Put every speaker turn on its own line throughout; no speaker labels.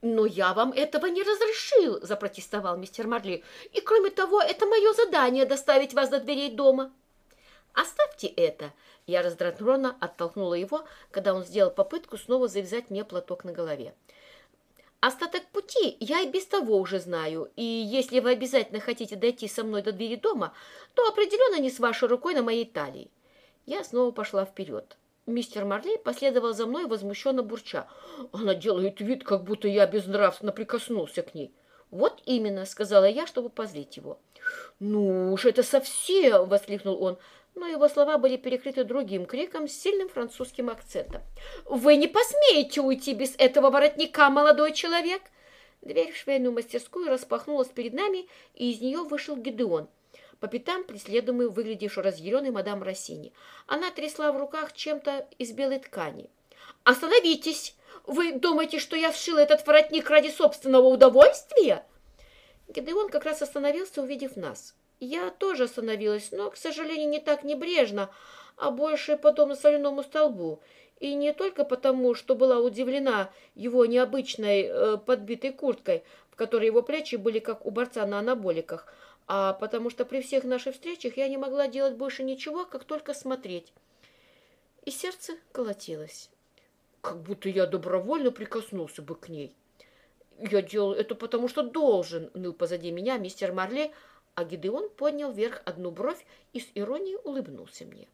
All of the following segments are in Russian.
«Но я вам этого не разрешил», – запротестовал мистер Марли. «И кроме того, это мое задание – доставить вас до дверей дома». «Оставьте это!» Я раздраженно оттолкнула его, когда он сделал попытку снова завязать мне платок на голове. Остаток пути я и без того уже знаю, и если вы обязательно хотите дойти со мной до двери дома, то определенно не с вашей рукой на моей талии. Я снова пошла вперед. Мистер Марли последовал за мной, возмущенно бурча. Она делает вид, как будто я безнравственно прикоснулся к ней. «Вот именно», — сказала я, чтобы позлить его. «Ну уж это совсем!» — воскликнул он но его слова были перекрыты другим криком с сильным французским акцентом. «Вы не посмеете уйти без этого воротника, молодой человек!» Дверь в швейную мастерскую распахнулась перед нами, и из нее вышел Гедеон. По пятам преследуемый, выглядевший разъяренной мадам Россини. Она трясла в руках чем-то из белой ткани. «Остановитесь! Вы думаете, что я сшила этот воротник ради собственного удовольствия?» Гедеон как раз остановился, увидев нас. Я тоже остановилась, но, к сожалению, не так небрежно, а больше подобно соляному столбу. И не только потому, что была удивлена его необычной э, подбитой курткой, в которой его плечи были как у борца на анаболиках, а потому что при всех наших встречах я не могла делать больше ничего, как только смотреть. И сердце колотилось. Как будто я добровольно прикоснулся бы к ней. Я делал это потому, что должен, ныл позади меня мистер Марли, а Гидеон поднял вверх одну бровь и с иронией улыбнулся мне.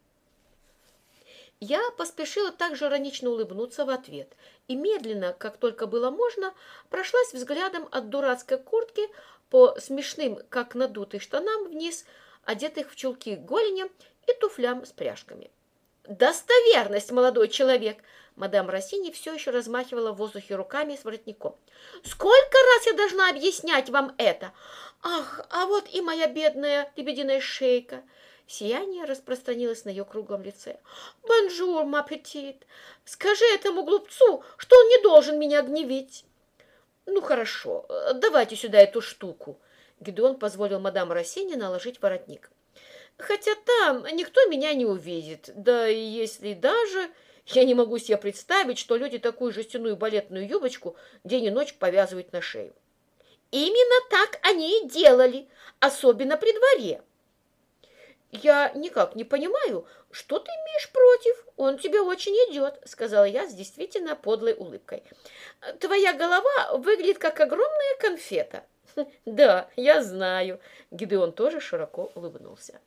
Я поспешила также иронично улыбнуться в ответ и медленно, как только было можно, прошлась взглядом от дурацкой куртки по смешным, как надутый штанам вниз, одетых в чулки голеням и туфлям с пряжками. «Достоверность, молодой человек!» Мадам Россини все еще размахивала в воздухе руками с воротником. «Сколько раз я должна объяснять вам это? Ах, а вот и моя бедная лебединая шейка!» Сияние распространилось на ее круглом лице. «Bonjour, ma petite! Скажи этому глупцу, что он не должен меня гневить!» «Ну, хорошо, давайте сюда эту штуку!» Гидеон позволил мадам Рассини наложить воротник. «Хотя там никто меня не увидит, да и если даже...» Я не могу себе представить, что люди такую жестяную балетную юбочку день и ночь повязывают на шею. Именно так они и делали, особенно при дворе. Я никак не понимаю, что ты имеешь против? Он тебе очень идет, сказала я с действительно подлой улыбкой. Твоя голова выглядит как огромная конфета. Да, я знаю. Гидеон тоже широко улыбнулся.